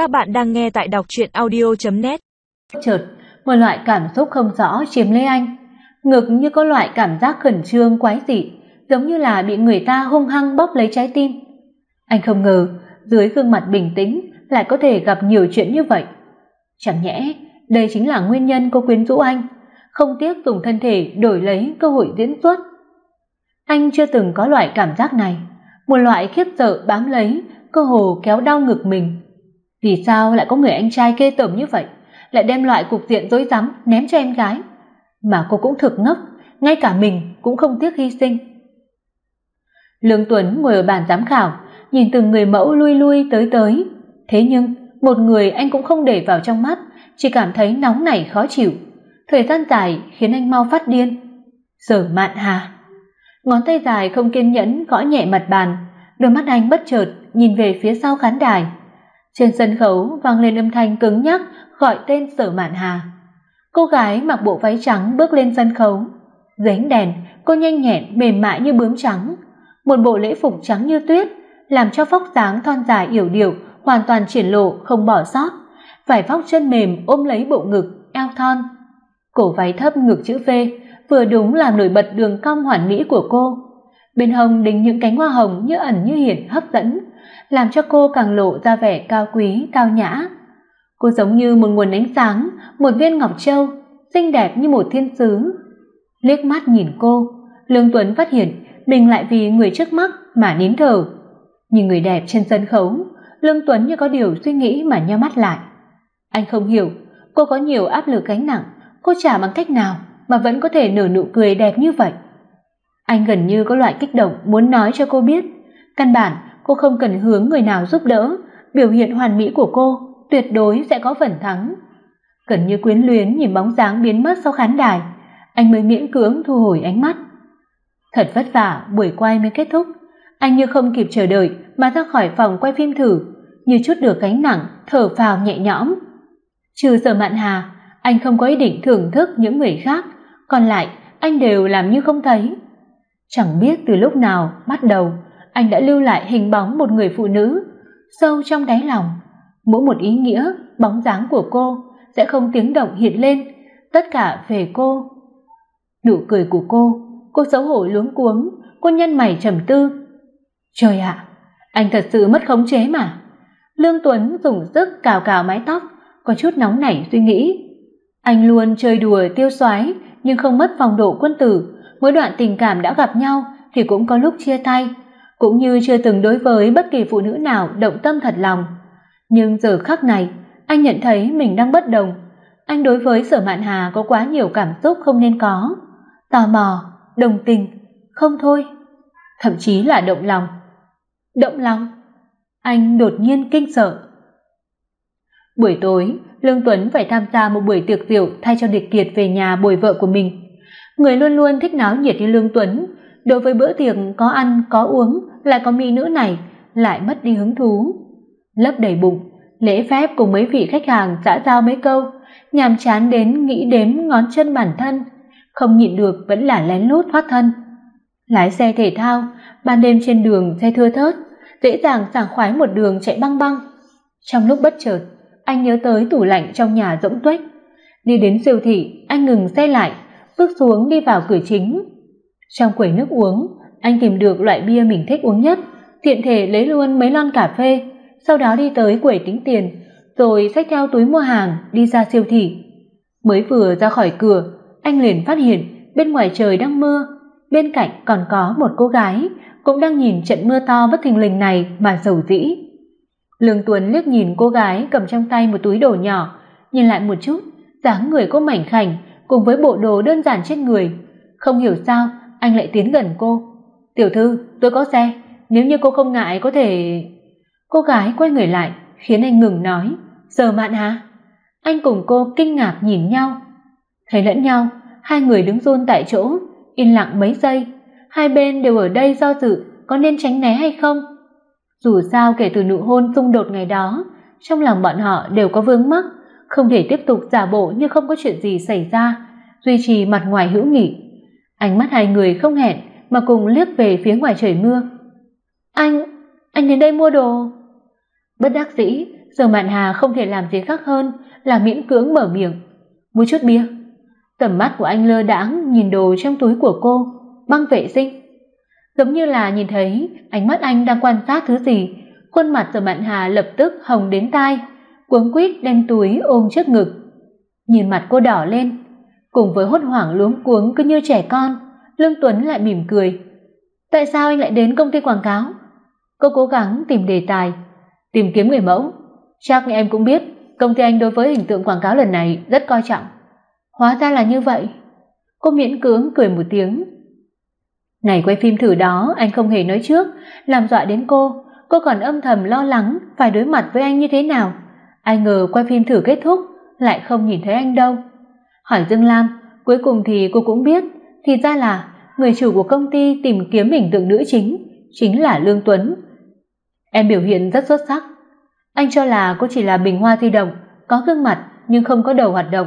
Các bạn đang nghe tại đọc truyện audio.net. Chợt, một loại cảm xúc không rõ chiếm lấy anh, ngực như có loại cảm giác khẩn trương quái dị, giống như là bị người ta hung hăng bóp lấy trái tim. Anh không ngờ, dưới gương mặt bình tĩnh lại có thể gặp nhiều chuyện như vậy. Chẳng nhẽ đây chính là nguyên nhân cô quyến rũ anh, không tiếc dùng thân thể đổi lấy cơ hội diễn xuất. Anh chưa từng có loại cảm giác này, một loại khiếp sợ bám lấy, cơ hồ kéo đau ngực mình. Vì sao lại có người anh trai kê tởm như vậy, lại đem loại cục diện rối rắm ném cho em gái? Mà cô cũng thực ngốc, ngay cả mình cũng không tiếc hy sinh. Lương Tuấn ngồi ở bàn giám khảo, nhìn từng người mẫu lui lui tới tới, thế nhưng một người anh cũng không để vào trong mắt, chỉ cảm thấy nóng nảy khó chịu. Thời gian dài khiến anh mau phát điên. Sở Mạn Hà. Ngón tay dài không kiên nhẫn gõ nhẹ mặt bàn, đôi mắt anh bất chợt nhìn về phía sau khán đài. Trên sân khấu vang lên âm thanh cứng nhắc gọi tên Sở Mạn Hà. Cô gái mặc bộ váy trắng bước lên sân khấu. Dưới đèn, cô nhanh nhẹn mềm mại như bướm trắng, một bộ lễ phục trắng như tuyết, làm cho vóc dáng thon dài yểu điệu hoàn toàn triển lộ không bỏ sót. Vải vóc chân mềm ôm lấy bộ ngực, eo thon. Cổ váy thấp ngực chữ V, vừa đúng làm nổi bật đường cong hoàn mỹ của cô. Bên hông đính những cánh hoa hồng như ẩn như hiện hấp dẫn, làm cho cô càng lộ ra vẻ cao quý, cao nhã. Cô giống như một nguồn ánh sáng, một viên ngọc châu, xinh đẹp như một thiên sứ. Liếc mắt nhìn cô, Lương Tuấn phát hiện mình lại vì người trước mắt mà nín thở. Nhìn người đẹp trên sân khấu, Lương Tuấn như có điều suy nghĩ mà nheo mắt lại. Anh không hiểu, cô có nhiều áp lực gánh nặng, cô trả bằng cách nào mà vẫn có thể nở nụ cười đẹp như vậy. Anh gần như có loại kích động muốn nói cho cô biết, căn bản cô không cần hướng người nào giúp đỡ, biểu hiện hoàn mỹ của cô tuyệt đối sẽ có phần thắng. Gần như quyến luyến nhìn bóng dáng biến mất sau khán đài, anh mới miễn cưỡng thu hồi ánh mắt. Thật vất vả, buổi quay mới kết thúc, anh như không kịp chờ đợi mà ra khỏi phòng quay phim thử, như chút được gánh nặng, thở phào nhẹ nhõm. Trừ Sở Mạn Hà, anh không có ý định thưởng thức những người khác, còn lại anh đều làm như không thấy. Chẳng biết từ lúc nào bắt đầu, anh đã lưu lại hình bóng một người phụ nữ sâu trong đáy lòng. Mỗi một ý nghĩa, bóng dáng của cô sẽ không tiếng động hiện lên, tất cả về cô. Nụ cười của cô, cô xấu hổ luống cuống, cô nhăn mày trầm tư. Trời ạ, anh thật sự mất khống chế mà. Lương Tuấn dùng sức cào cào mái tóc, có chút nóng nảy suy nghĩ. Anh luôn chơi đùa tiêu xoái nhưng không mất phong độ quân tử, mỗi đoạn tình cảm đã gặp nhau thì cũng có lúc chia tay, cũng như chưa từng đối với bất kỳ phụ nữ nào động tâm thật lòng. Nhưng giờ khắc này, anh nhận thấy mình đang bất đồng. Anh đối với Sở Mạn Hà có quá nhiều cảm xúc không nên có. Tò mò, đồng tình, không thôi, thậm chí là động lòng. Động lòng? Anh đột nhiên kinh sợ. Buổi tối, Lương Tuấn phải tham gia một buổi tiệc rượu thay cho Địch Kiệt về nhà bồi vợ của mình. Người luôn luôn thích náo nhiệt như Lương Tuấn, đối với bữa tiệc có ăn có uống lại có mỹ nữ này lại mất đi hứng thú. Lấp đầy bụng, lễ phép cùng mấy vị khách hàng xã giao mấy câu, nhàm chán đến nghĩ đếm ngón chân bản thân, không nhịn được vẫn là lén lút thoát thân. Lái xe thể thao, ban đêm trên đường xe thưa thớt, dễ dàng sảng khoái một đường chạy băng băng. Trong lúc bất chợt, anh nhớ tới tủ lạnh trong nhà rỗng tuếch. Đi đến siêu thị, anh ngừng xe lại, bước xuống đi vào cửa chính. Trong quầy nước uống, anh tìm được loại bia mình thích uống nhất, tiện thể lấy luôn mấy lon cà phê, sau đó đi tới quầy tính tiền, rồi xách theo túi mua hàng đi ra siêu thị. Mới vừa ra khỏi cửa, anh liền phát hiện bên ngoài trời đang mưa, bên cạnh còn có một cô gái cũng đang nhìn trận mưa to bất thình lình này mà rầu rĩ. Lương Tuấn liếc nhìn cô gái cầm trong tay một túi đồ nhỏ, nhìn lại một chút, dáng người cô mảnh khảnh cùng với bộ đồ đơn giản trên người, không hiểu sao anh lại tiến gần cô. "Tiểu thư, tôi có xe, nếu như cô không ngại có thể..." Cô gái quay người lại, khiến anh ngừng nói, "Giờ Mạn hả?" Anh cùng cô kinh ngạc nhìn nhau. Thấy lẫn nhau, hai người đứng run tại chỗ, im lặng mấy giây, hai bên đều ở đây do dự có nên tránh né hay không. Dù sao kể từ nụ hôn xung đột ngày đó, trong lòng bọn họ đều có vướng mắc, không thể tiếp tục giả bộ như không có chuyện gì xảy ra, duy trì mặt ngoài hữu nghị. Ánh mắt hai người không hẹn mà cùng liếc về phía ngoài trời mưa. "Anh, anh đến đây mua đồ?" Bất đắc dĩ, giờ Mạn Hà không thể làm gì khác hơn là miễn cưỡng mở miệng. "Mua chút bia." Tầm mắt của anh lơ đãng nhìn đồ trong túi của cô, băng vệ sinh. Giống như là nhìn thấy ánh mắt anh đang quan sát thứ gì, khuôn mặt giờ Mạn Hà lập tức hồng đến tai, cuống quýt đem túi ôm trước ngực. Nhìn mặt cô đỏ lên, cùng với hốt hoảng luống cuống cứ như trẻ con, Lương Tuấn lại mỉm cười. "Tại sao anh lại đến công ty quảng cáo?" Cô cố gắng tìm đề tài, tìm kiếm người mẫu. Chắc em cũng biết, công ty anh đối với hình tượng quảng cáo lần này rất coi trọng. Hóa ra là như vậy. Cô miễn cưỡng cười một tiếng. Ngày quay phim thử đó anh không hề nói trước, làm dọa đến cô, cô còn âm thầm lo lắng phải đối mặt với anh như thế nào. Ai ngờ quay phim thử kết thúc, lại không nhìn thấy anh đâu. Hỏi Dương Lam, cuối cùng thì cô cũng biết, thì ra là người chủ của công ty tìm kiếm hình tượng nữ chính chính là Lương Tuấn. Em biểu hiện rất xuất sắc. Anh cho là cô chỉ là bình hoa di động, có gương mặt nhưng không có đầu hoạt động.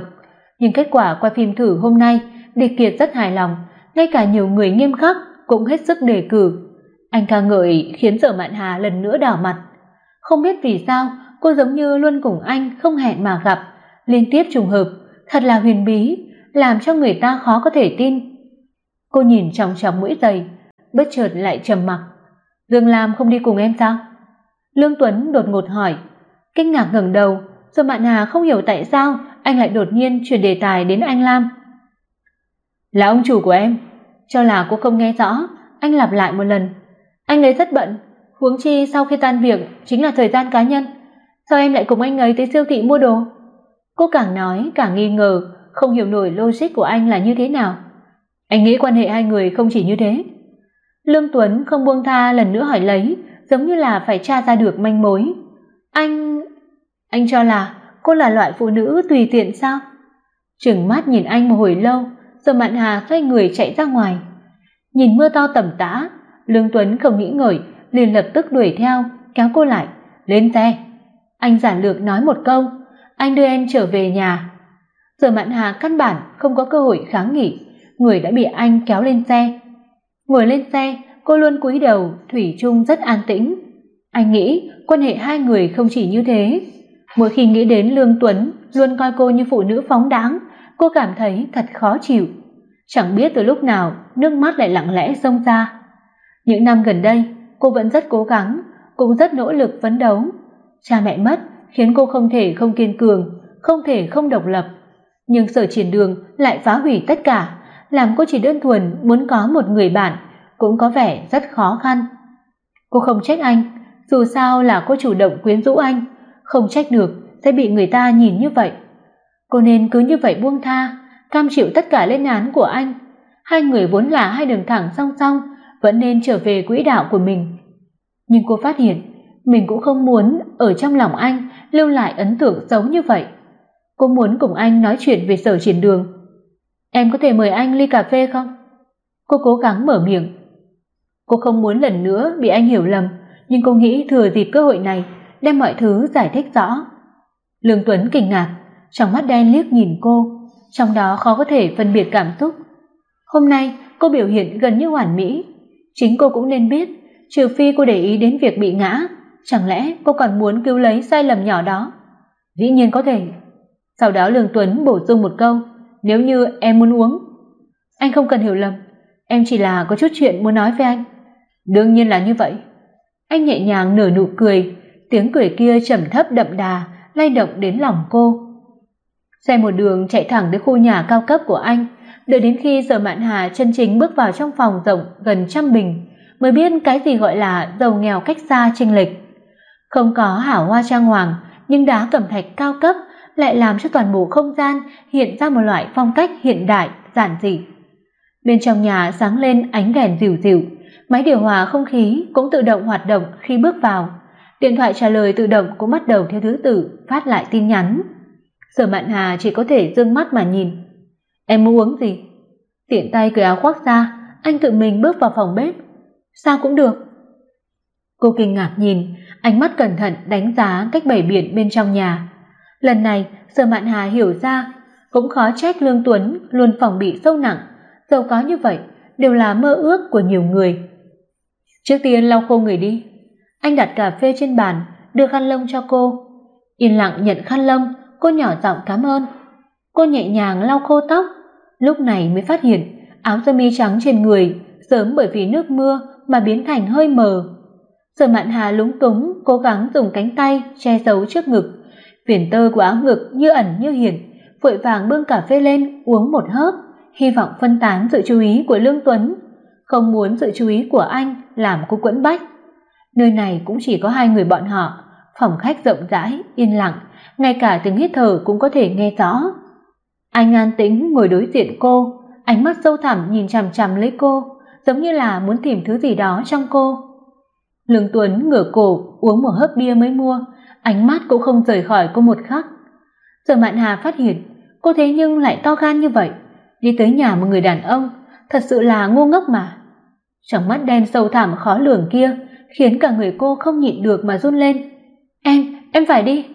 Nhưng kết quả quay phim thử hôm nay, Địch Kiệt rất hài lòng, ngay cả nhiều người nghiêm khắc cũng hết sức đề cử. Anh ca ngợi khiến Sở Mạn Hà lần nữa đỏ mặt. Không biết vì sao, cô giống như luôn cùng anh không hẹn mà gặp, liên tiếp trùng hợp, thật là huyền bí, làm cho người ta khó có thể tin. Cô nhìn trong trong mũi giày, bất chợt lại trầm mặc. Dương Lam không đi cùng em sao? Lương Tuấn đột ngột hỏi. Kinh ngạc ngẩng đầu, rồi Mạn Hà không hiểu tại sao anh lại đột nhiên chuyển đề tài đến anh Lam. Là ông chủ của em, cho là cô không nghe rõ, anh lặp lại một lần. Anh ấy rất bận, huống chi sau khi tan việc chính là thời gian cá nhân. Sao em lại cùng anh ấy tới siêu thị mua đồ? Cô càng nói càng nghi ngờ, không hiểu nổi logic của anh là như thế nào. Anh nghĩ quan hệ hai người không chỉ như thế. Lương Tuấn không buông tha lần nữa hỏi lấy, giống như là phải tra ra được manh mối. Anh anh cho là cô là loại phụ nữ tùy tiện sao? Trừng mắt nhìn anh một hồi lâu, rồi Mạn Hà xoay người chạy ra ngoài. Nhìn mưa to tầm tã, Lương Tuấn không nghĩ ngợi, liền lập tức đuổi theo, kéo cô lại, "Lên xe." Anh giản lược nói một câu, "Anh đưa em trở về nhà." Giờ Mạn Hà căn bản không có cơ hội kháng nghị, người đã bị anh kéo lên xe. Ngồi lên xe, cô luôn cúi đầu, thủy chung rất an tĩnh. Anh nghĩ quan hệ hai người không chỉ như thế. Mỗi khi nghĩ đến Lương Tuấn luôn coi cô như phụ nữ phóng đãng, cô cảm thấy thật khó chịu. Chẳng biết từ lúc nào nước mắt lại lặng lẽ xông ra. Những năm gần đây, cô vẫn rất cố gắng, cũng rất nỗ lực phấn đấu. Cha mẹ mất khiến cô không thể không kiên cường, không thể không độc lập. Nhưng sở triển đường lại phá hủy tất cả, làm cô chỉ đơn thuần muốn có một người bạn, cũng có vẻ rất khó khăn. Cô không trách anh, dù sao là cô chủ động quyến rũ anh, không trách được sẽ bị người ta nhìn như vậy. Cô nên cứ như vậy buông tha, cam chịu tất cả lên án của anh. Hai người vốn là hai đường thẳng song song, vẫn nên trở về quỹ đạo của mình. Nhưng cô phát hiện, mình cũng không muốn ở trong lòng anh lưu lại ấn tượng xấu như vậy. Cô muốn cùng anh nói chuyện về sở triển đường. Em có thể mời anh ly cà phê không? Cô cố gắng mở miệng. Cô không muốn lần nữa bị anh hiểu lầm, nhưng cô nghĩ thừa dịp cơ hội này đem mọi thứ giải thích rõ. Lương Tuấn kinh ngạc, trong mắt đen liếc nhìn cô, trong đó khó có thể phân biệt cảm xúc. Hôm nay, cô biểu hiện gần như hoàn mỹ, chính cô cũng nên biết, trừ phi cô để ý đến việc bị ngã, chẳng lẽ cô còn muốn cứu lấy sai lầm nhỏ đó? Dĩ nhiên có thể. Sau đó Lương Tuấn bổ sung một câu, nếu như em muốn uống. Anh không cần hiểu lầm, em chỉ là có chút chuyện muốn nói với anh. Đương nhiên là như vậy. Anh nhẹ nhàng nở nụ cười, tiếng cười kia trầm thấp đậm đà, lay động đến lòng cô. Xe một đường chạy thẳng đến khu nhà cao cấp của anh, đợi đến khi Sở Mạn Hà chân chính bước vào trong phòng rộng gần trăm bình, mới biết cái gì gọi là giàu nghèo cách xa chênh lệch. Không có hảo hoa trang hoàng, nhưng đá cẩm thạch cao cấp lại làm cho toàn bộ không gian hiện ra một loại phong cách hiện đại, giản dị. Bên trong nhà sáng lên ánh đèn dịu dịu, máy điều hòa không khí cũng tự động hoạt động khi bước vào. Điện thoại trả lời tự động cũng bắt đầu theo thứ tự phát lại tin nhắn. Sở Mạn Hà chỉ có thể dương mắt mà nhìn. "Em muốn uống gì?" Tiện tay cởi áo khoác ra, anh tự mình bước vào phòng bếp. "Sao cũng được." Cô kinh ngạc nhìn, ánh mắt cẩn thận đánh giá cách bày biện bên trong nhà. Lần này, Sở Mạn Hà hiểu ra, cũng khó trách Lương Tuấn luôn phòng bị sâu nặng, giàu có như vậy đều là mơ ước của nhiều người. Trước tiên lau khô người đi. Anh đặt cà phê trên bàn, đưa khăn lông cho cô. Yên lặng nhận khăn lông, cô nhỏ giọng cảm ơn. Cô nhẹ nhàng lau khô tóc, lúc này mới phát hiện áo sơ mi trắng trên người sớm bởi vì nước mưa mà biến thành hơi mờ. Sở Mạn Hà lúng túng cố gắng dùng cánh tay che giấu trước ngực, viền tơ của áo ngực như ẩn như hiện, vội vàng bưng cà phê lên uống một hớp, hy vọng phân tán sự chú ý của Lương Tuấn, không muốn sự chú ý của anh làm cô quẫn bách. Nơi này cũng chỉ có hai người bọn họ, phòng khách rộng rãi, yên lặng, ngay cả tiếng hít thở cũng có thể nghe rõ. Anh an tĩnh ngồi đối diện cô, ánh mắt sâu thẳm nhìn chằm chằm lấy cô, giống như là muốn tìm thứ gì đó trong cô. Lương Tuấn ngửa cổ uống một hớp bia mới mua, ánh mắt cũng không rời khỏi cô một khắc. Sở Mạn Hà phát hiện, cô thế nhưng lại to gan như vậy, đi tới nhà một người đàn ông, thật sự là ngu ngốc mà. Trong mắt đen sâu thẳm khó lường kia, khiến cả người cô không nhịn được mà run lên. "Em, em phải đi."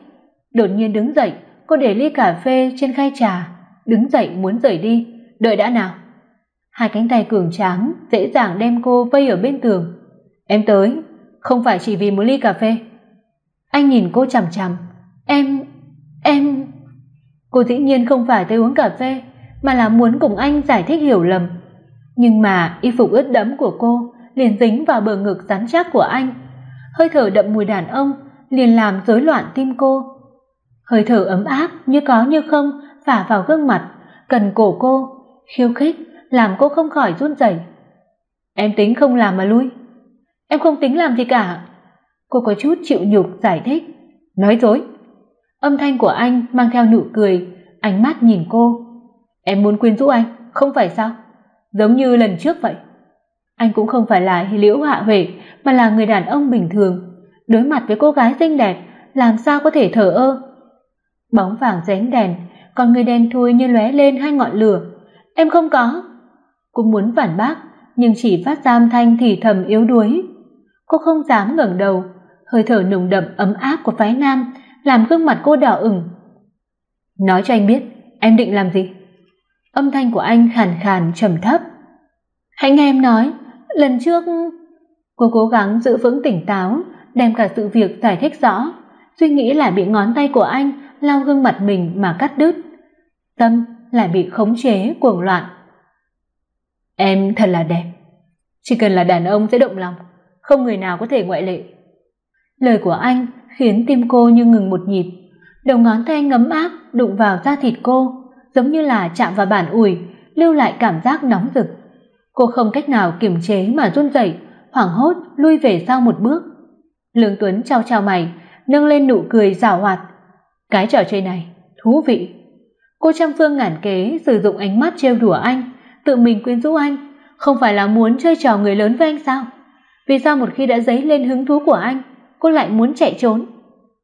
Đột nhiên đứng dậy, cô để ly cà phê trên khay trà, đứng dậy muốn rời đi, "Đợi đã nào." Hai cánh tay cường tráng dễ dàng đem cô vây ở bên tường. "Em tới, không phải chỉ vì một ly cà phê." Anh nhìn cô chằm chằm, "Em, em..." Cô dĩ nhiên không phải tới uống cà phê, mà là muốn cùng anh giải thích hiểu lầm. Nhưng mà y phục ướt đẫm của cô liền dính vào bờ ngực rắn chắc của anh. Hơi thở đậm mùi đàn ông liền làm rối loạn tim cô. Hơi thở ấm áp như có như không phả vào gương mặt, cần cổ cô, khiêu khích làm cô không khỏi run rẩy. Em tính không làm mà lui. Em không tính làm gì cả. Cô có chút chịu nhục giải thích. Nói dối. Âm thanh của anh mang theo nụ cười, ánh mắt nhìn cô. Em muốn quyến rũ anh, không phải sao? Giống như lần trước vậy. Anh cũng không phải là Liễu Hạ Huệ, mà là người đàn ông bình thường, đối mặt với cô gái xinh đẹp, làm sao có thể thở ơ. Bóng vàng ránh đèn, còn người đen thui như lóe lên hai ngọn lửa. Em không có. Cô muốn phản bác, nhưng chỉ phát ra âm thanh thì thầm yếu đuối. Cô không dám ngẩng đầu, hơi thở nồng đậm ấm áp của phái nam làm gương mặt cô đỏ ửng. Nói cho anh biết, em định làm gì? Âm thanh của anh khàn khàn trầm thấp. Hãy nghe em nói, lần trước cô cố gắng giữ vững tỉnh táo, đem cả sự việc giải thích rõ, suy nghĩ lại bị ngón tay của anh lau gương mặt mình mà cắt đứt. Tâm lại bị khống chế cuồng loạn. Em thật là đẹp, chỉ cần là đàn ông sẽ động lòng, không người nào có thể ngoại lệ. Lời của anh khiến tim cô như ngừng một nhịp, đầu ngón tay ngấm áp đụng vào da thịt cô, giống như là chạm vào bản ủi, lưu lại cảm giác nóng rực. Cô không cách nào kiềm chế mà run rẩy, hoảng hốt lui về sau một bước. Lương Tuấn trao trao mày, nâng lên nụ cười giảo hoạt. Cái trò chơi này thú vị. Cô trăm phương ngàn kế sử dụng ánh mắt trêu đùa anh, tự mình quyến rũ anh, không phải là muốn chơi trò người lớn với anh sao? Vì sao một khi đã dấy lên hứng thú của anh, cô lại muốn chạy trốn?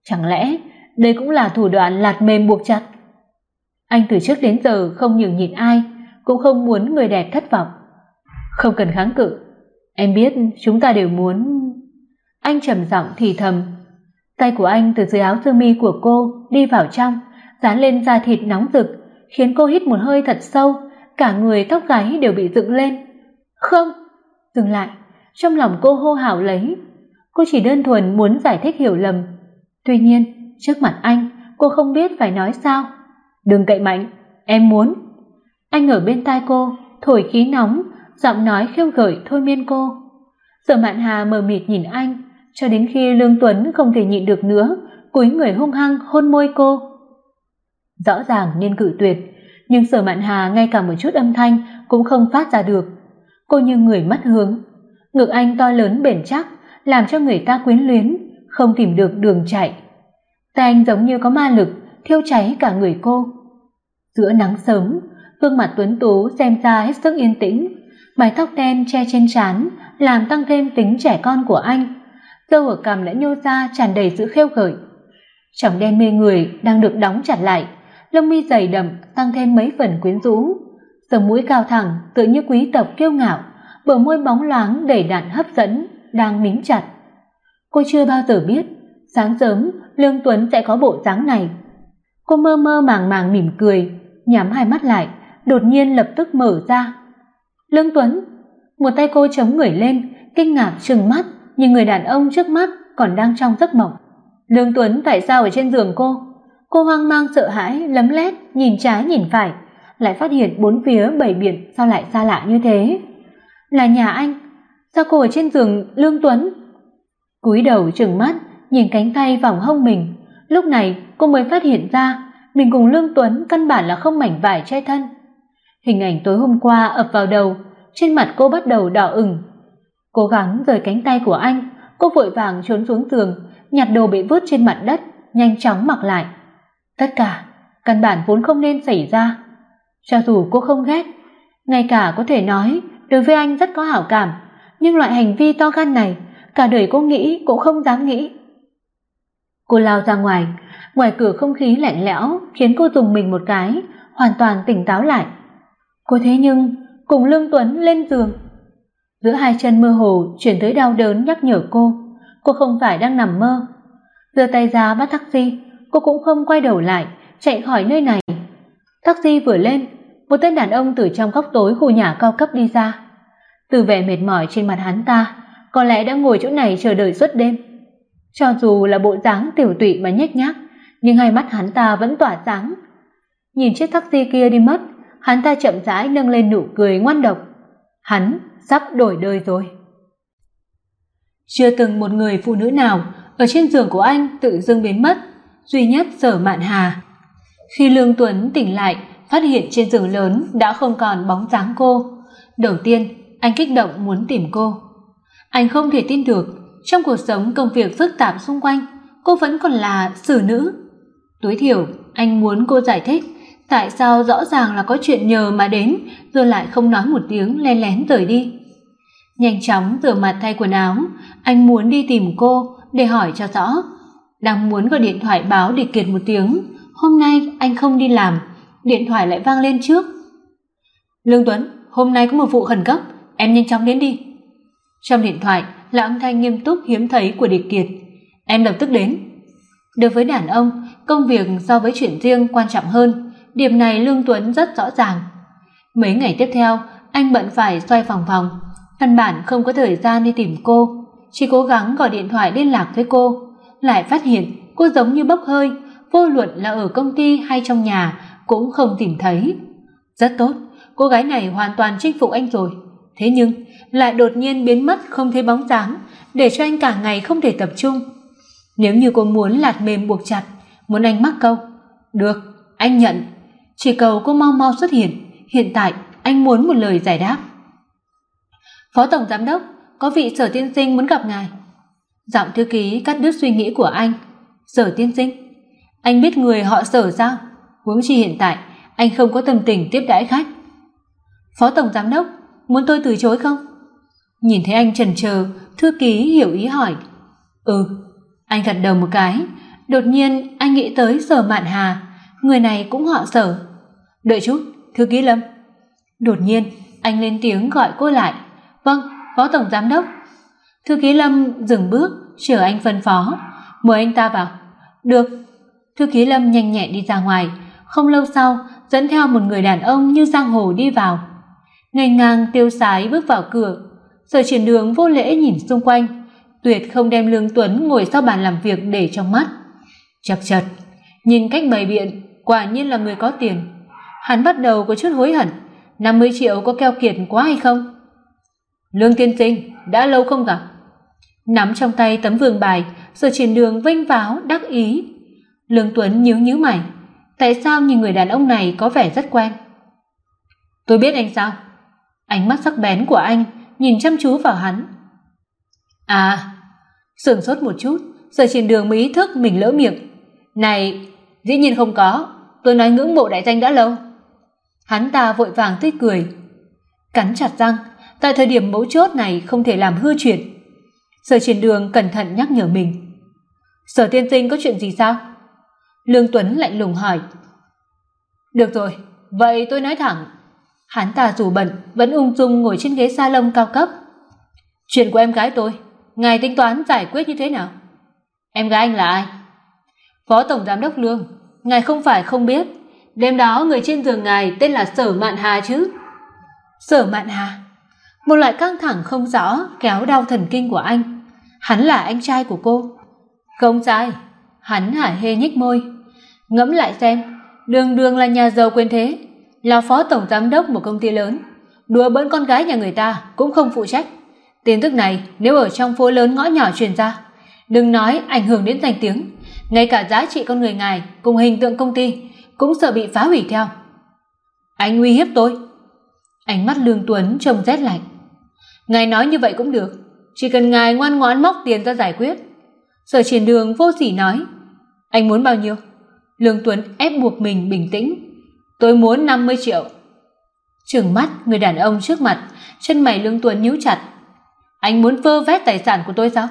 Chẳng lẽ đây cũng là thủ đoạn lạt mềm buộc chặt? Anh từ trước đến giờ không nhường nhịn ai, cũng không muốn người đẹp thất vọng. Không cần kháng cự, em biết chúng ta đều muốn. Anh trầm giọng thì thầm. Tay của anh từ dưới áo sơ mi của cô đi vào trong, dán lên da thịt nóng rực, khiến cô hít một hơi thật sâu, cả người tóc gáy đều bị dựng lên. Không, dừng lại, trong lòng cô hô hào lấy. Cô chỉ đơn thuần muốn giải thích hiểu lầm. Tuy nhiên, trước mặt anh, cô không biết phải nói sao. Đừng cậy mạnh, em muốn. Anh ở bên tai cô, thổi khí nóng, giọng nói khiêu gợi thôi miên cô. Sở Mạn Hà mờ mịt nhìn anh, cho đến khi Lương Tuấn không thể nhịn được nữa, cúi người hung hăng hôn môi cô. Rõ ràng nên cử tuyệt, nhưng Sở Mạn Hà ngay cả một chút âm thanh cũng không phát ra được. Cô như người mất hướng, ngực anh to lớn bền chắc, làm cho người ta quyến luyến, không tìm được đường chạy. Tay anh giống như có ma lực, thiêu cháy cả người cô. Giữa nắng sớm, gương mặt tuấn tú xem ra hết sức yên tĩnh, mái tóc đen che trên trán làm tăng thêm tính trẻ con của anh. Râu ở cằm đã nhô ra tràn đầy sự khêu gợi. Tròng đen mê người đang được đóng chặt lại, lông mi dày đậm tăng thêm mấy phần quyến rũ. Sống mũi cao thẳng tựa như quý tộc kiêu ngạo, bờ môi bóng loáng đầy đặn hấp dẫn đang mím chặt. Cô chưa bao giờ biết, sáng sớm Lương Tuấn sẽ có bộ dáng này. Cô mơ mơ màng màng mỉm cười, nhắm hai mắt lại, đột nhiên lập tức mở ra. "Lương Tuấn!" Một tay cô chống người lên, kinh ngạc trừng mắt, nhìn người đàn ông trước mắt còn đang trong giấc mộng. Lương Tuấn tại sao ở trên giường cô? Cô hoang mang sợ hãi, lấm lét nhìn trái nhìn phải, lại phát hiện bốn phía bảy biển sao lại xa lạ như thế. Là nhà anh, sao cô ở trên giường Lương Tuấn? Cúi đầu trừng mắt, nhìn cánh tay vòng hông mình, lúc này cô mới phát hiện ra mình cùng Lương Tuấn căn bản là không mảnh vải che thân. Hình ảnh tối hôm qua ập vào đầu, trên mặt cô bắt đầu đỏ ửng. Cố gắng rời cánh tay của anh, cô vội vàng trốn xuống giường, nhặt đồ bị vứt trên mặt đất, nhanh chóng mặc lại. Tất cả căn bản vốn không nên xảy ra. Cho dù cô không ghét, ngay cả có thể nói đối với anh rất có hảo cảm, nhưng loại hành vi to gan này, cả đời cô nghĩ cũng không dám nghĩ. Cô lao ra ngoài, ngoài cửa không khí lạnh lẽo khiến cô dùng mình một cái, hoàn toàn tỉnh táo lại. Cô thế nhưng cùng Lương Tuấn lên giường. Giữa hai chân mơ hồ chuyển tới đau đớn nhắc nhở cô, cô không phải đang nằm mơ. đưa tay ra bắt taxi, cô cũng không quay đầu lại, chạy khỏi nơi này. Taxi vừa lên, một tên đàn ông từ trong góc tối khu nhà cao cấp đi ra. Từ vẻ mệt mỏi trên mặt hắn ta, có lẽ đã ngồi chỗ này chờ đợi suốt đêm. Cho dù là bộ dáng tiểu tụy mà nhếch nhác, nhưng hai mắt hắn ta vẫn tỏa sáng. Nhìn chiếc taxi kia đi mất, hắn ta chậm rãi nâng lên nụ cười ngoan độc. Hắn sắp đổi đời rồi. Chưa từng một người phụ nữ nào ở trên giường của anh tự dưng biến mất, duy nhất Sở Mạn Hà. Khi Lương Tuấn tỉnh lại, phát hiện trên giường lớn đã không còn bóng dáng cô. Đầu tiên, anh kích động muốn tìm cô. Anh không thể tin được, trong cuộc sống công việc phức tạp xung quanh, cô vẫn còn là xử nữ. Tối thiểu, anh muốn cô giải thích tại sao rõ ràng là có chuyện nhờ mà đến, rồi lại không nói một tiếng lén lén rời đi. Nhanh chóng rửa mặt thay quần áo, anh muốn đi tìm cô để hỏi cho rõ. Đang muốn gọi điện thoại báo để kiệt một tiếng, hôm nay anh không đi làm, điện thoại lại vang lên trước. Lương Tuấn, hôm nay có một vụ khẩn cấp, em nhanh chóng đến đi. Trong điện thoại là âm thanh nghiêm túc hiếm thấy của Địch Kiệt. Em lập tức đến. Đối với đàn ông, công việc so với chuyện riêng quan trọng hơn, điểm này Lương Tuấn rất rõ ràng. Mấy ngày tiếp theo, anh bận phải xoay phòng phòng, căn bản không có thời gian đi tìm cô, chỉ cố gắng gọi điện thoại liên lạc với cô, lại phát hiện cô giống như bốc hơi, vô luận là ở công ty hay trong nhà cũng không tìm thấy. Rất tốt, cô gái này hoàn toàn chinh phục anh rồi, thế nhưng lại đột nhiên biến mất không thấy bóng dáng, để cho anh cả ngày không thể tập trung. Nếu như cô muốn lạt mềm buộc chặt, muốn anh mắc câu, được, anh nhận, chỉ cầu cô mau mau xuất hiện, hiện tại anh muốn một lời giải đáp. Phó tổng giám đốc, có vị Sở tiên sinh muốn gặp ngài. Giọng thư ký cắt đứt suy nghĩ của anh. Sở tiên sinh? Anh biết người họ Sở sao? Huống chi hiện tại anh không có tâm tình tiếp đãi khách. Phó tổng giám đốc, muốn tôi từ chối không? Nhìn thấy anh chần chờ, thư ký hiểu ý hỏi. Ừ, anh gật đầu một cái, đột nhiên anh nghĩ tới Sở Mạn Hà, người này cũng họ Sở. Đợi chút, thư ký Lâm. Đột nhiên, anh lên tiếng gọi cô lại. Vâng, phó tổng giám đốc. Thư ký Lâm dừng bước, chờ anh phân phó, mời anh ta vào. Được. Thư ký Lâm nhanh nhẹn đi ra ngoài, không lâu sau dẫn theo một người đàn ông như giang hồ đi vào. Ngày ngang tiêu sái bước vào cửa, Sở Triển Đường vô lễ nhìn xung quanh, tuyệt không đem Lương Tuấn ngồi sau bàn làm việc để trong mắt. Chậc chật, nhìn cách bày biện, quả nhiên là người có tiền. Hắn bắt đầu có chút hối hận, 50 triệu có keo kiệt quá hay không? Lương tiên sinh, đã lâu không gặp. Nắm trong tay tấm vương bài, Sở Triển Đường vênh váo đắc ý. Lương Tuấn nhíu nhíu mày, tại sao nhìn người đàn ông này có vẻ rất quen? Tôi biết anh sao? Ánh mắt sắc bén của anh nhìn chăm chú vào hắn. À, sửng sốt một chút, Sở Triển Đường mới ý thức mình lỡ miệng. Này, dĩ nhiên không có, tôi nói ngưỡng mộ đại danh đã lâu. Hắn ta vội vàng tươi cười, cắn chặt răng, tại thời điểm mấu chốt này không thể làm hư chuyện. Sở Triển Đường cẩn thận nhắc nhở mình. Sở tiên sinh có chuyện gì sao? Lương Tuấn lạnh lùng hỏi. Được rồi, vậy tôi nói thẳng. Hắn ta dù bận vẫn ung dung ngồi trên ghế salon cao cấp. Chuyện của em gái tôi, ngài tính toán giải quyết như thế nào? Em gái anh là ai? Phó tổng giám đốc Lương, ngài không phải không biết, đêm đó người trên giường ngài tên là Sở Mạn Hà chứ? Sở Mạn Hà? Một loại căng thẳng không rõ kéo đau thần kinh của anh. Hắn là anh trai của cô. Không sai, Hắn hả hê nhếch môi, ngẫm lại xem, đường đường là nhà giàu quyền thế, là phó tổng giám đốc một công ty lớn, đùa bỡn con gái nhà người ta cũng không phụ trách. Tin tức này nếu ở trong phố lớn ngõ nhỏ truyền ra, đừng nói ảnh hưởng đến danh tiếng, ngay cả giá trị con người ngài cùng hình tượng công ty cũng sợ bị phá hủy theo. Anh uy hiếp tôi. Ánh mắt Lương Tuấn trông rét lạnh. Ngài nói như vậy cũng được, chỉ cần ngài ngoan ngoãn móc tiền ra giải quyết. Sở Triển Đường vô sỉ nói, anh muốn bao nhiêu? Lương Tuấn ép buộc mình bình tĩnh. Tôi muốn 50 triệu. Trừng mắt người đàn ông trước mặt, chân mày Lương Tuấn nhíu chặt. Anh muốn vơ vét tài sản của tôi sao?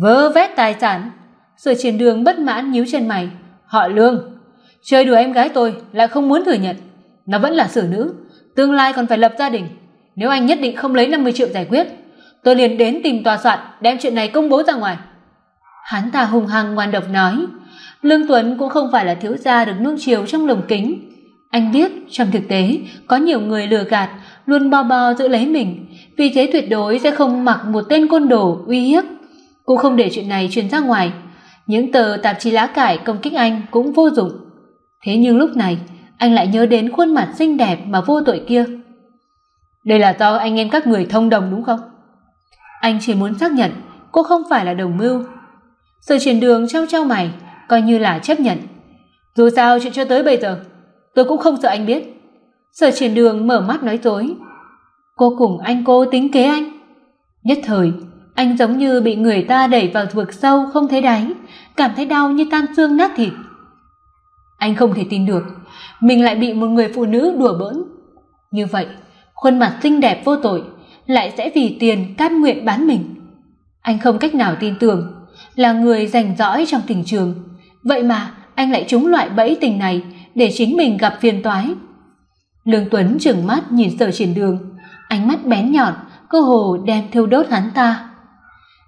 Vơ vét tài sản? Sở Triển Đường bất mãn nhíu chân mày. Họ Lương, chơi đùa em gái tôi lại không muốn thừa nhận. Nó vẫn là xử nữ, tương lai còn phải lập gia đình. Nếu anh nhất định không lấy 50 triệu giải quyết, tôi liền đến tìm tòa soạn đem chuyện này công bố ra ngoài. Hắn ta hung hăng ngoan độc nói, Lương Tuấn cũng không phải là thiếu gia được nuông chiều trong lồng kính. Anh biết trong thực tế có nhiều người lừa gạt, luôn bo bo giữ lấy mình, vì thế tuyệt đối sẽ không mặc một tên côn đồ uy hiếp. Cũng không để chuyện này truyền ra ngoài. Những tờ tạp chí lá cải công kích anh cũng vô dụng. Thế nhưng lúc này, anh lại nhớ đến khuôn mặt xinh đẹp mà vô tội kia. Đây là do anh em các người thông đồng đúng không? Anh chỉ muốn xác nhận cô không phải là đồng mưu. Sở Triển Đường trao trao mày, coi như là chấp nhận. Dù sao chuyện cho tới bây giờ, tôi cũng không sợ anh biết. Sở Triển Đường mở mắt nói dối. Cô cùng anh cô tính kế anh. Nhất thời, anh giống như bị người ta đẩy vào vực sâu không thấy đáy, cảm thấy đau như tan xương nát thịt. Anh không thể tin được, mình lại bị một người phụ nữ đùa bỡn. Như vậy, khuôn mặt xinh đẹp vô tội lại sẽ vì tiền cam nguyện bán mình. Anh không cách nào tin tưởng, là người rành rõi trong tình trường, vậy mà anh lại trúng loại bẫy tình này để chính mình gặp phiền toái. Lương Tuấn trừng mắt nhìn Sở Triển Đường, ánh mắt bén nhọn, cơ hồ đem thiêu đốt hắn ta.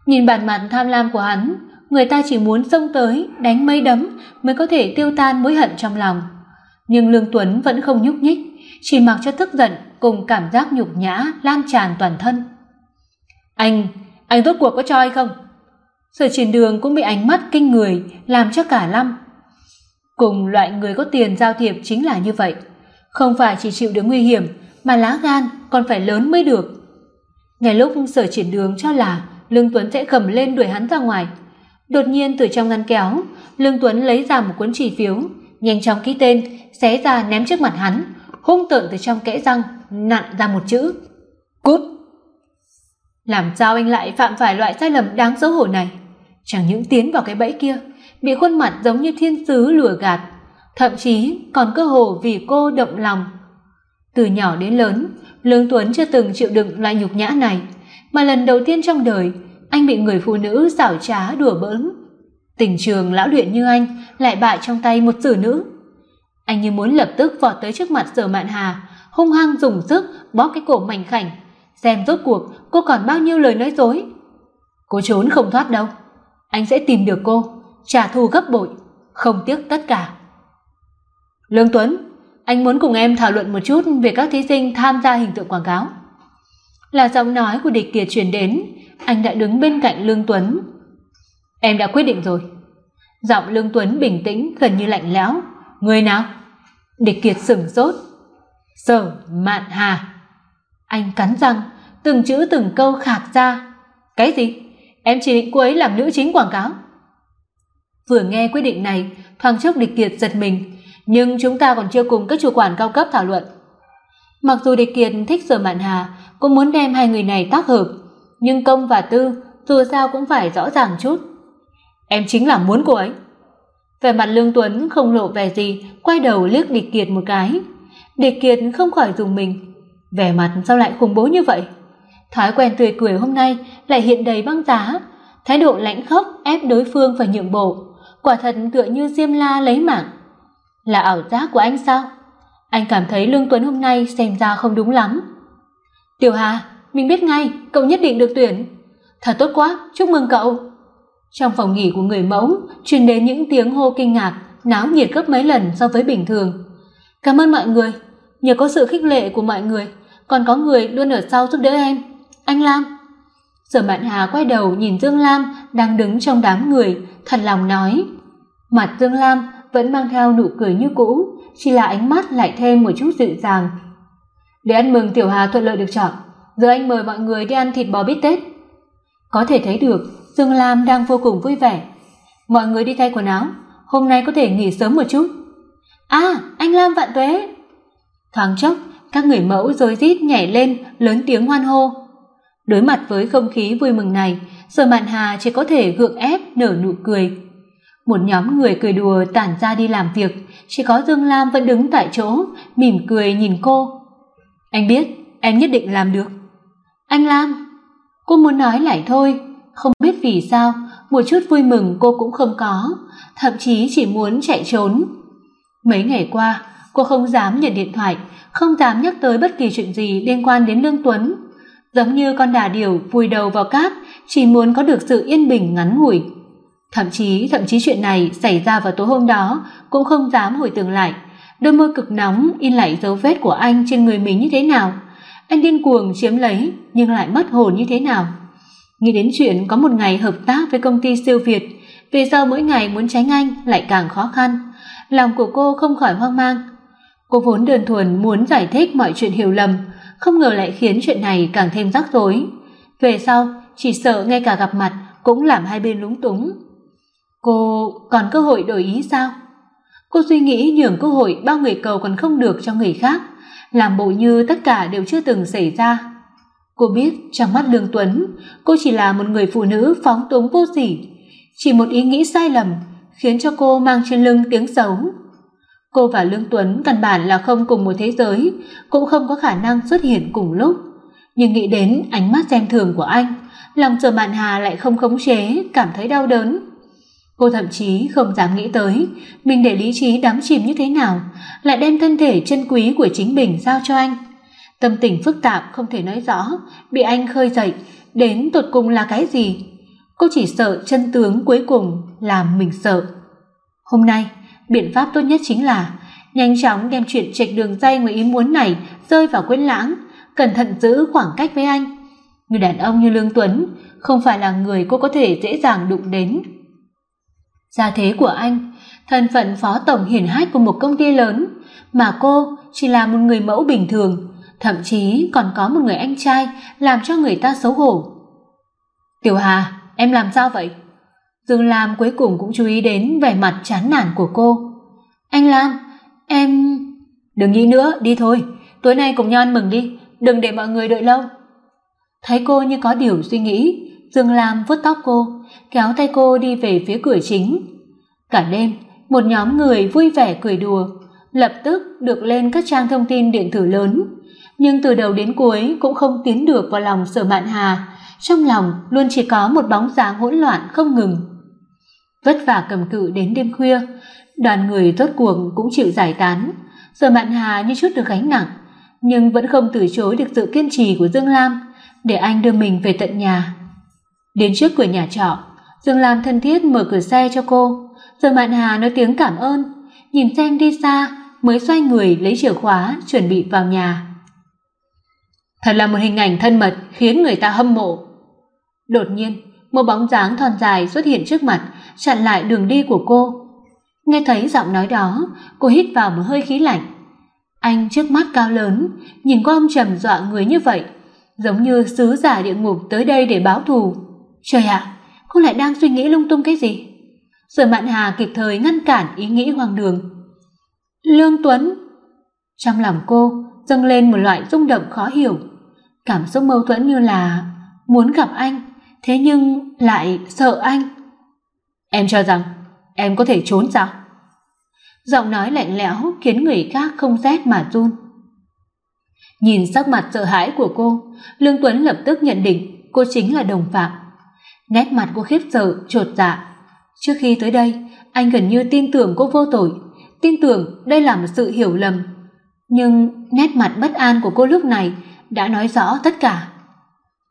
Nhìn bản mặt tham lam của hắn, người ta chỉ muốn xông tới đánh mấy đấm mới có thể tiêu tan mối hận trong lòng. Nhưng Lương Tuấn vẫn không nhúc nhích, chỉ mặc cho tức giận cùng cảm giác nhục nhã lan tràn toàn thân. "Anh, anh rốt cuộc có cho hay không?" Sở Triển Đường cũng bị ánh mắt kinh người làm cho cả lâm. Cùng loại người có tiền giao thiệp chính là như vậy, không phải chỉ chịu được nguy hiểm mà lá gan còn phải lớn mới được. Ngay lúc Sở Triển Đường cho là Lương Tuấn sẽ gầm lên đuổi hắn ra ngoài, đột nhiên từ trong ngăn kéo, Lương Tuấn lấy ra một cuốn chỉ phiếu, nhanh chóng ký tên, xé ra ném trước mặt hắn, hung tợn từ trong kẽ răng nặn ra một chữ: "Cút." Làm sao anh lại phạm phải loại sai lầm đáng xấu hổ này? Chẳng những tiến vào cái bẫy kia, bị khuôn mặt giống như thiên sứ lừa gạt, thậm chí còn cơ hồ vì cô động lòng. Từ nhỏ đến lớn, Lương Tuấn chưa từng chịu đựng loại nhục nhã này, mà lần đầu tiên trong đời, anh bị người phụ nữ xảo trá đùa bỡn. Tình trường lão luyện như anh lại bại trong tay một xử nữ. Anh như muốn lập tức vọt tới trước mặt Sở Mạn Hà, hung hăng dùng sức bóp cái cổ mảnh khảnh, xem rốt cuộc cô còn bao nhiêu lời nói dối. Cô trốn không thoát đâu, anh sẽ tìm được cô, trả thù gấp bội, không tiếc tất cả. Lương Tuấn, anh muốn cùng em thảo luận một chút về các thí sinh tham gia hình tượng quảng cáo. Là giọng nói của Địch Kiệt truyền đến, anh đã đứng bên cạnh Lương Tuấn. Em đã quyết định rồi. Giọng Lương Tuấn bình tĩnh gần như lạnh lẽo. Người nào? Địch Kiệt sững sốt. Sở Mạn Hà. Anh cắn răng, từng chữ từng câu khạc ra. Cái gì? Em chỉ định cô ấy làm nữ chính quảng cáo. Vừa nghe quyết định này, thoáng chốc Địch Kiệt giật mình, nhưng chúng ta còn chưa cùng các chủ quản cao cấp thảo luận. Mặc dù Địch Kiệt thích Sở Mạn Hà, cũng muốn đem hai người này tác hợp, nhưng công và tư dù sao cũng phải rõ ràng chút. Em chính là muốn cô ấy. Vẻ mặt Lương Tuấn không lộ vẻ gì, quay đầu liếc Địch Kiệt một cái. Địch Kiệt không khỏi dùng mình, vẻ mặt sao lại khủng bố như vậy? Thói quen tươi cười hôm nay lại hiện đầy băng giá, thái độ lãnh khốc ép đối phương phải nhượng bộ, quả thật tựa như Diêm La lấy mạng. Là ảo giác của anh sao? Anh cảm thấy Lương Tuấn hôm nay xem ra không đúng lắm. Tiểu Hà, mình biết ngay, cậu nhất định được tuyển. Thật tốt quá, chúc mừng cậu. Trong phòng nghỉ của người mẫu truyền đến những tiếng hô kinh ngạc, náo nhiệt gấp mấy lần so với bình thường. Cảm ơn mọi người, nhờ có sự khích lệ của mọi người, còn có người luôn ở sau giúp đỡ em. Anh Lam. Giờ Mạn Hà quay đầu nhìn Dương Lam đang đứng trong đám người, thật lòng nói: Mặt Dương Lam vẫn mang theo nụ cười như cũ, chỉ là ánh mắt lại thêm một chút dịu dàng. Để ăn mừng Tiểu Hà thuận lợi được chọn, giờ anh mời mọi người đi ăn thịt bò bít tết. Có thể thấy được, Dương Lam đang vô cùng vui vẻ. Mọi người đi thay quần áo, hôm nay có thể nghỉ sớm một chút. À, anh Lam vạn tuế. Thoáng chốc, các người mẫu rối rít nhảy lên, lớn tiếng hoan hô. Đối mặt với không khí vui mừng này, Sở Mạn Hà chỉ có thể gượng ép nở nụ cười. Một nhóm người cười đùa tản ra đi làm việc, chỉ có Dương Lam vẫn đứng tại chỗ, mỉm cười nhìn cô. Anh biết, em nhất định làm được. Anh Lam, cô muốn nói lại thôi, không biết vì sao, một chút vui mừng cô cũng không có, thậm chí chỉ muốn chạy trốn. Mấy ngày qua, cô không dám nhận điện thoại, không dám nhắc tới bất kỳ chuyện gì liên quan đến Lương Tuấn, giống như con đà điểu vùi đầu vào cát, chỉ muốn có được sự yên bình ngắn ngủi. Thậm chí, thậm chí chuyện này xảy ra vào tối hôm đó cũng không dám hồi tưởng lại, đôi môi cực nóng in lại dấu vết của anh trên người mình như thế nào. Anh điên cuồng chiếm lấy nhưng lại mất hồn như thế nào. Nghĩ đến chuyện có một ngày hợp tác với công ty siêu Việt, vì sao mỗi ngày muốn tránh anh lại càng khó khăn. Lòng của cô không khỏi hoang mang. Cô vốn đơn thuần muốn giải thích mọi chuyện hiểu lầm, không ngờ lại khiến chuyện này càng thêm rắc rối. Về sau, chỉ sợ ngay cả gặp mặt cũng làm hai bên lúng túng. Cô còn cơ hội đổi ý sao? Cô suy nghĩ nhường cơ hội bao người cầu còn không được cho người khác, làm bộ như tất cả đều chưa từng xảy ra. Cô biết trong mắt Lương Tuấn, cô chỉ là một người phụ nữ phóng túng vô sỉ, chỉ một ý nghĩ sai lầm khiến cho cô mang trên lưng tiếng xấu. Cô và Lương Tuấn căn bản là không cùng một thế giới, cũng không có khả năng xuất hiện cùng lúc. Nhưng nghĩ đến ánh mắt xem thường của anh, lòng Sở Mạn Hà lại không khống chế, cảm thấy đau đớn. Cô thậm chí không dám nghĩ tới mình để lý trí đắm chìm như thế nào, lại đem thân thể chân quý của chính mình giao cho anh. Tâm tình phức tạp không thể nói rõ, bị anh khơi dậy, đến tột cùng là cái gì? Cô chỉ sợ chân tướng cuối cùng làm mình sợ. Hôm nay, biện pháp tốt nhất chính là nhanh chóng đem chuyện trạch đường dây ngoài ý muốn này rơi vào quên lãng, cẩn thận giữ khoảng cách với anh. Người đàn ông như Lương Tuấn không phải là người cô có thể dễ dàng đụng đến. Gia thế của anh, thân phận phó tổng hiển hách của một công ty lớn, mà cô chỉ là một người mẫu bình thường, thậm chí còn có một người anh trai làm cho người ta xấu hổ. "Tiểu Hà, em làm sao vậy?" Dương Lam cuối cùng cũng chú ý đến vẻ mặt chán nản của cô. "Anh Lam, em đừng nghĩ nữa, đi thôi, tối nay cùng nhau ăn mừng đi, đừng để mọi người đợi lâu." Thấy cô như có điều suy nghĩ, Dương Lam vuốt tóc cô, kéo tay cô đi về phía cửa chính. Cả đêm, một nhóm người vui vẻ cười đùa, lập tức được lên các trang thông tin điện tử lớn, nhưng từ đầu đến cuối cũng không tiến được vào lòng Sở Mạn Hà, trong lòng luôn chỉ có một bóng dáng hỗn loạn không ngừng. Vất vả cầm cự đến đêm khuya, đoàn người rốt cuộc cũng chịu giải tán. giờ Mạn Hà như chút được gánh nặng, nhưng vẫn không từ chối được sự kiên trì của Dương Lam để anh đưa mình về tận nhà. Đến trước cửa nhà trọ, Dương Lam thân thiết mở cửa xe cho cô, giờ Mạn Hà nói tiếng cảm ơn, nhìn xem đi xa mới xoay người lấy chìa khóa chuẩn bị vào nhà. Thật là một hình ảnh thân mật khiến người ta hâm mộ. Đột nhiên, một bóng dáng thon dài xuất hiện trước mặt, chặn lại đường đi của cô. Nghe thấy giọng nói đó, cô hít vào một hơi khí lạnh. Anh trước mắt cao lớn, nhìn cô âm trầm dọa người như vậy, giống như sứ giả địa ngục tới đây để báo thù. Trời ạ, cô lại đang suy nghĩ lung tung cái gì? Sở Mạn Hà kịp thời ngăn cản ý nghĩ hoang đường. Lương Tuấn. Trong lòng cô dâng lên một loại rung động khó hiểu, cảm xúc mâu thuẫn như là muốn gặp anh, thế nhưng lại sợ anh. Em cho rằng em có thể trốn sao? Giọng nói lạnh lẽo khiến người khác không rét mà run. Nhìn sắc mặt sợ hãi của cô, Lương Tuấn lập tức nhận định cô chính là đồng phạm. Nét mặt cô khiếp sợ, chột dạ. Trước khi tới đây, anh gần như tin tưởng cô vô tội, tin tưởng đây là một sự hiểu lầm. Nhưng nét mặt bất an của cô lúc này đã nói rõ tất cả.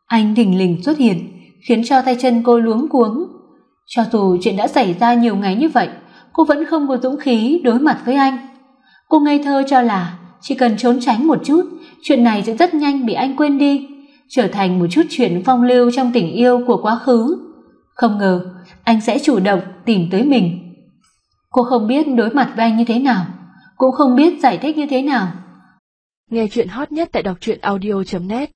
Anh thình lình xuất hiện, khiến cho tay chân cô luống cuống. Cho dù chuyện đã xảy ra nhiều ngày như vậy, cô vẫn không có dũng khí đối mặt với anh. Cô ngây thơ cho là chỉ cần trốn tránh một chút, chuyện này sẽ rất nhanh bị anh quên đi, trở thành một chút chuyện phong lưu trong tình yêu của quá khứ. Không ngờ, anh sẽ chủ động tìm tới mình. Cô không biết đối mặt với anh như thế nào, cũng không biết giải thích như thế nào. Nghe chuyện hot nhất tại đọc truyện audio net